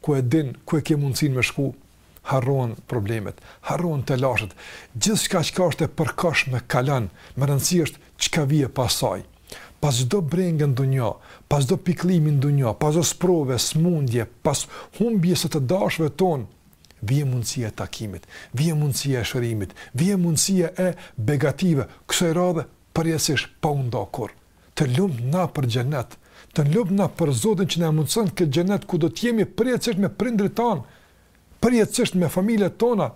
ku e din, ku e ke mundësinë me shku, harrohen problemet, harrohen telashet, gjithçka çka është e përkohshme kalon, me rëndësi është çka vije pas saj. Pas çdo brenge në dunja, pas çdo pikëllimi në dunja, pas çdo sprove, sëmundje, pas humbjes së të dashurve tonë, vije mundësia e takimit, vije mundësia e shërimit, vije mundësia e begative, kësaj radhe përjetësisht pa u nda kurrë. Të lumtë na për xhenet. Të lumtë na për Zotin që na e mundëson këtë xhenet ku do të jemi përjetësisht me prindërit tanë, përjetësisht me familjet tona,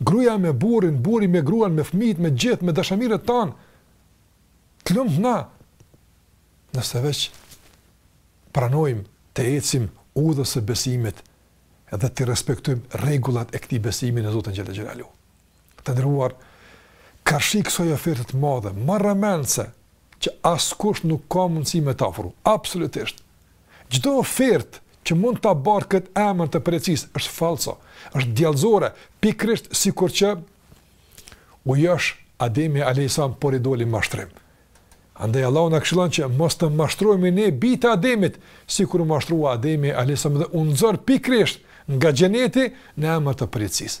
gruaja me burrin, burri me gruan, me fëmijët, me gjithë, me dashamirët tanë. Të lumtë na. Nëse veç pranojmë të ecim udhës së besimit dhe të respektojmë rregullat e këtij besimi në Zotin xhele xhelaluhu. Të nderuar, karshi kësaj oferte të madhe, marramendëse, që askush nuk ka mundësi me ta ofru, absolutisht. Çdo ofertë që mund ta bartë këtë emër të përjetësisë është fallco, është djallëzore, pikërisht sikur që u josh Ademi alayhis salam por i doli mashtrim. Andaj Allahu na këshillon që mos të mashtrohemi ne bijtë e Ademit, sikur u mashtrua Ademi alayhis salam dhe u nxor pikërisht nga xheneti në emër të përjetësisë.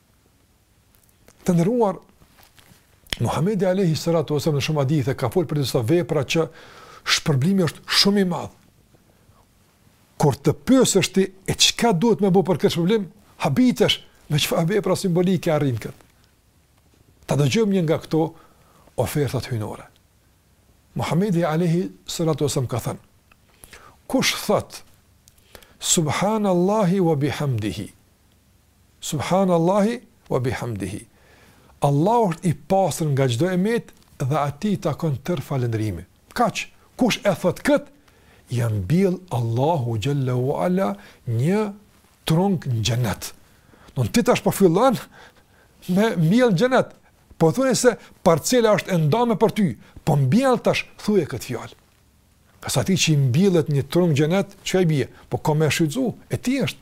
Të nderuar Muhamedi alayhi salatu wasallam në shumë hadithe ka folur për disa vepra që shpërblimi është shumë i madh. Kur të pyesësh ti e çka duhet me bo për këtë shpërblim, habitesh me çfarë vepra simbolike arrin kët. Ta dëgjojmë një nga këto ofertat hyjnore. Muhamedi alayhi salatu wasallam ka thënë: Kush thot Subhanallahi wa bihamdihi Subhanallahi wa bihamdihi. Allahu është i pastër nga çdo e metë dhe atij i takon tërë falënderimi. Kaç kush e thot kët ia mbjell Allahu xhallahu ala një trung në xhenet. Don ti tash po fillon me mbjell në xhenet. Po thon se parcela është e ndame për ty, po mbjell tash thuje kët fjalë. Ka sa ti që i mbjellet një trung n'xhenet, çka i bie? Po ka me shfrytzu, e tij është.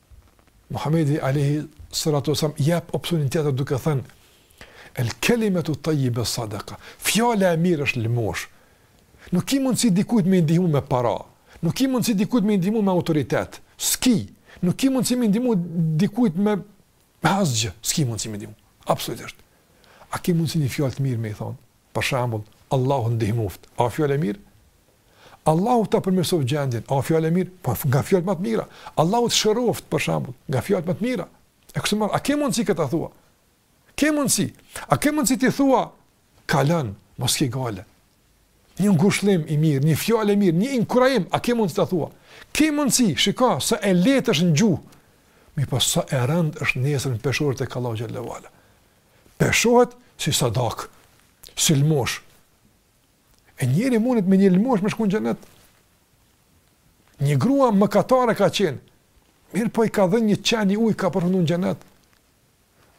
Muhamedi alejhi salatu wasalam jep opsionin tjetër duke thënë el kelimatu tayyiba sadaqa. Fjala e mirë është lëmosh. Nuk ki mundsi dikujt me ndihmu me para. Nuk ki mundsi dikujt me i ndihmu me autoritet. Ski. Nuk ki mundsi me ndihmu dikujt me me asgjë. Ski mundsi me ndihmu. Absolutisht. A ki mundsi një fjalë të mirë me i thon? Për shembull, Allahu të ndihmoftë, a o fjalë e mirë? Allahu ta përmirësoftë gjendjen, a o fjalë e mirë? Po nga fjalët më të mira. Allahu të shëroftë, për shembull, nga fjalët më të mira. E kështu me radhë, a ke mundësi këtë ta thua? Ke mundësi? A ke mundësi t'i thua? Kalon, mos ki gajle. Një ngushëllim i mirë, një fjalë e mirë, një inkurajim, a ke mundësi ta thua? Ke mundësi, shiko, sa e lehtë është në gjuhë. Mirëpo sa e rëndë është nesër në peshore te Allahu xhalla uala. peshohet si sadak, si lëmosh. E njeri mundet me një lëmosh me shku në xhenet. Një grua mëkatare ka qenë, mirëpo i ka dhënë një qeni ujë, ka përfundu në xhenet.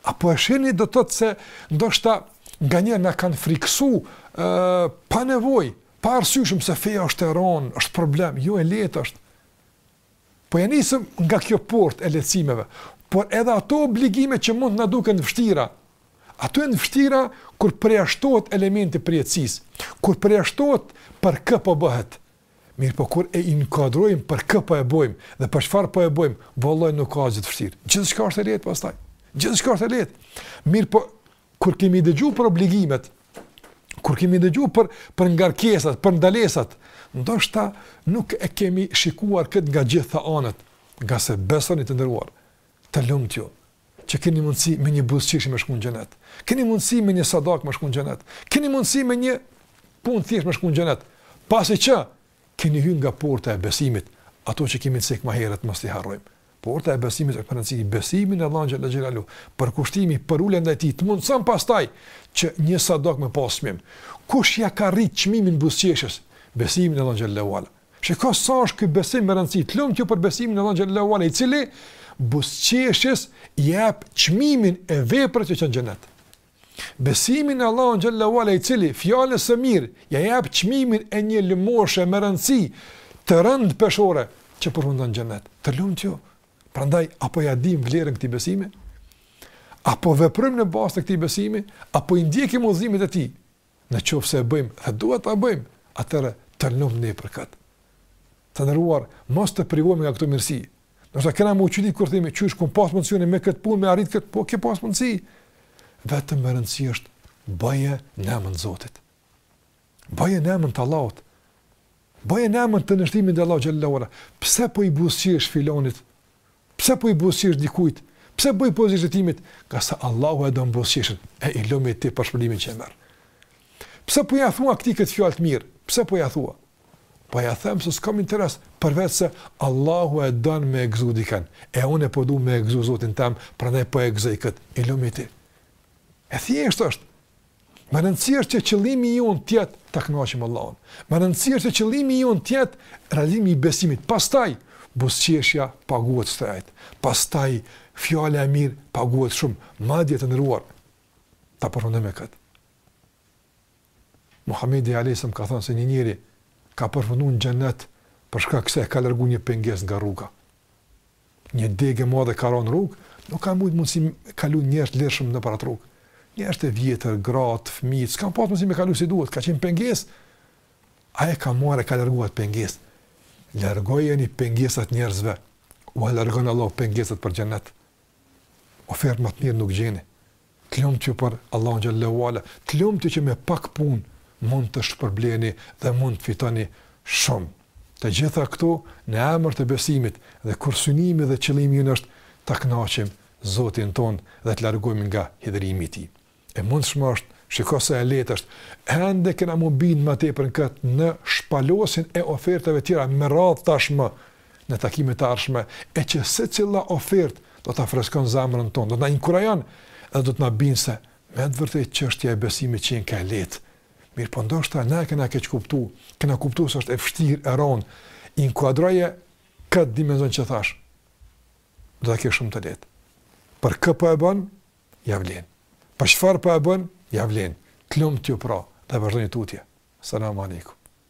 A po e shihni, do të thotë se ndoshta nganjëherë na kanë friksu e, pa nevojë, paarsyeshëm se feja është e ronë, është problem, jo e lehtë është. Po ja nisëm nga kjo portë e lehtësimeve, por edhe ato obligime që mund të na duken të vështira, ato janë të vështira kur përjashtohet elementi i përjetësisë, kur përjashtohet për kë po bëhet. Mirëpo kur e inkuadrojmë për kë po e bëjmë dhe për çfarë po e bëjmë, vëllai nuk ka gjë të vështirë. Gjithçka është e lehtë pastaj. Gjithçka është e lehtë. Mirëpo Kur kemi dëgju për obligimet, kur kemi dëgju për, për ngarkesat, për ndalesat, ndoshta nuk e kemi shikuar këtë nga gjitha anët, ngase besoni të nderuar, të lumtë ju, që keni mundësi me një buzëqeshje me shku në xhenet, keni mundësi me një sadak me shku në xhenet, keni mundësi me një punë të thjeshtë me shku në xhenet, pasi që keni hy nga porta e besimit, ato që kemi cekë ma herët, mos t'i harrojmë. Porta e besimit është me rëndësi, besimi në Allahun xhalla xhelalu, përkushtimi, përulja ndaj tij të mundëson pastaj që një sadak me pas çmim. Kush ja ka rrit çmimin buzëqeshjes? Besimi në Allahun xhalla uala. Shiko sa është ky besim me rëndësi, të lumtë ju për besimin në Allahun xhalla uala, i cili buzëqeshjes i jep çmimin e veprës që çon në xhenet. Besimi në Allahun xhalla uala i cili fjalës së mirë ja jep çmimin e një lëmoshe me rëndësi të rëndë në peshore që përfundon në xhenet. Të lumtë ju. Prandaj a po ja dim vlerën këtij besimi? A po veprojmë në bazë të këtij besimi? A po i ndjekim udhëzimet e tij? Në qoftë se e bëjmë, dhe duhet ta bëjmë, atëherë të lumtë ne për këtë. Të nderuar, mos të privohemi nga këto mirësi. Do të kemi me u çudit kur themi çysh kum pas mundësinë me këtë punë me arrit këtë, po ke pas mundësi. Vetëm me rëndësi është bëje në emër të Zotit. Bëje në emër të Allahut. Bëje në emër të nënshtrimit të Allahut xhallahu ala. Pse po i buzëqesh filonit Pse po i buzëqesh dikujt? Pse po i buzëqesh jetimit? Ngase Allahu e don buzëqeshjen, e i lumi ti për shpërblimin që e merr. Pse po ja thua këtij këtë fjalë të mirë? Pse po ja thua? Po ja them se s'kam interes, përveç se Allahu e don me e gëzu dikën, e unë po dua me e gëzu Zotin tem, prandaj po e gëzoj këtë, i lumi ti. E thjeshtë është. Me rëndësi është që qëllimi jonë të jetë ta kënaqim Allahun. Me rëndësi është që qëllimi jonë të jetë realizimi i besimit. Pastaj buzëqeshja paguhet shtrejt. Pastaj fjala e mirë paguhet shumë, madje të nderuar. Ta përfundojmë me këtë. Muhamedi alejhi selam ka thënë se një njeri ka përfundu në xhennet për shkak se ka largu një pengesë nga rruga. Një degë e madhe ka ra në rrugë, nuk ka mujt mundësi me kalu njerëzit lirshëm nëpër atë rrugë. Njerëzit e vjetër, gratë, fëmijë, s'kanë pas mundësi me kalu si duhet, ka qenë pengesë. Ai e ka marrë e ka largu atë pengesë. Largojeni pengesat njerëzve, ua largon Allahu pengesat për xhennet. Ofertë më të mirë nuk gjeni. Të lumtë ju për Allahun xhelle ue ala, të lumtë ju që me pak punë mund të shpërbleni dhe mund të fitoni shumë. Të gjitha këto në emër të besimit dhe kur synimi dhe qëllimi ynë është ta kënaqim Zotin tonë dhe të largohemi nga hidhërimi i tij. E mundshme është, shiko sa e lehtë është, ende kena mu bind më tepër në këtë në shpalosjen e ofertave të tjera me radhë tashmë në takimet e ardhshme e që secila ofertë do ta freskon zemrën tonë, do të na inkurajon dhe do të na bindë se me të vërtetë çështja e besimit qenka e lehtë. Mirpo ndoshta ne e kena keqkuptu, kena kuptu se është e vështirë e rëndë. Inkuadroje këtë dimension që thashë. Do ta kesh shumë të lehtë. Për kë po e bën? Ia vlen. Për çfarë po e bën? Ia vlen. Të lumtë ju pra, dhe vazhdoni tutje. Selam alejkum.